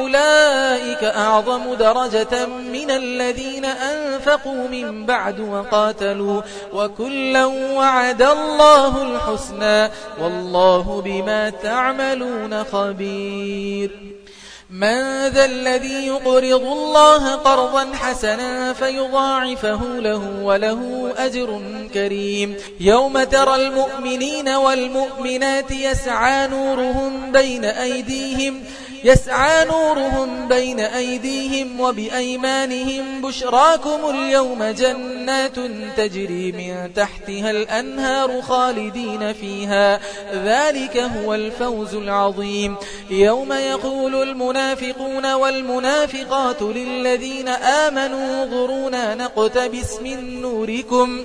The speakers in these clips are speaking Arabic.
أولئك أعظم درجة من الذين أنفقوا من بعد وقاتلوا وكلا وعد الله الحسنى والله بما تعملون خبير. من ذا الذي يقرض الله قرضا حسنا فيضاعفه له وله أجر كريم. يوم ترى المؤمنين والمؤمنات يسعى نورهم بين أيديهم يسعى نورهم بين أيديهم وبأيمانهم بشراكم اليوم جنات تجري من تحتها الأنهار خالدين فيها. ذلك هو الفوز العظيم. يوم يقول المنافقون والمنافقات للذين آمنوا ظرونا نقتبس من نوركم.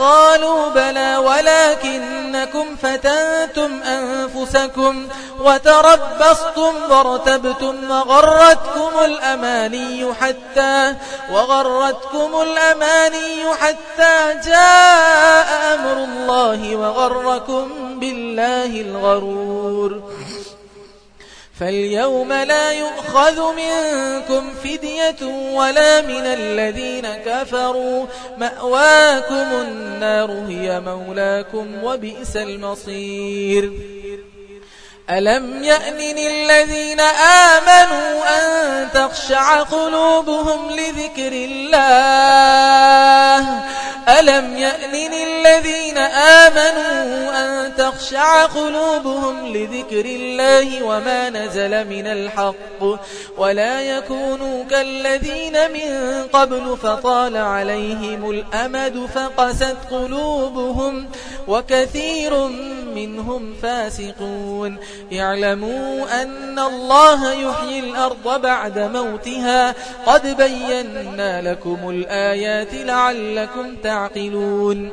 قالوا بلى ولكنكم فتنتم أنفسكم وتربصتم وارتبتم وغرتكم الأماني حتى وغرتكم الأماني حتى جاء أمر الله وغركم بالله الغرور فاليوم لا يؤخذ منكم فدية ولا من الذين كفروا. مأواكم النار هي مولاكم وبئس المصير. ألم يأنن الذين آمنوا أن تخشع قلوبهم لذكر الله؟ ألم يأنن الذين آمنوا أن تخشع قلوبهم لذكر الله وما نزل من الحق ولا يكونوا كالذين من قبل فطال عليهم الأمد فقست قلوبهم وكثير منهم فاسقون يعلموا أن الله يحيي الأرض بعد موتها قد بينا لكم الآيات لعلكم تعقلون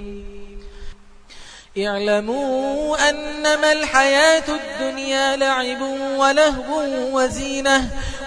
اعلموا أنما الحياة الدنيا لعب ولهو وزينة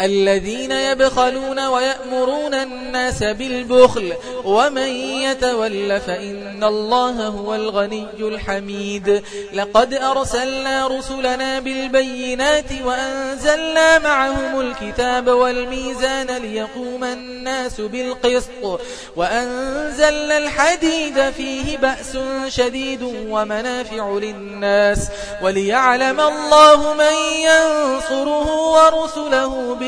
الذين يبخلون ويأمرون الناس بالبخل ومن يتول فإن الله هو الغني الحميد. لقد أرسلنا رسلنا بالبينات وأنزلنا معهم الكتاب والميزان ليقوم الناس بالقسط وأنزلنا الحديد فيه بأس شديد ومنافع للناس. وليعلم الله من ينصره ورسله بالقسط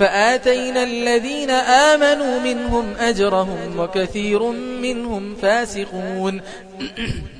فآتينا الذين آمنوا منهم أجرهم وكثير منهم فاسقون.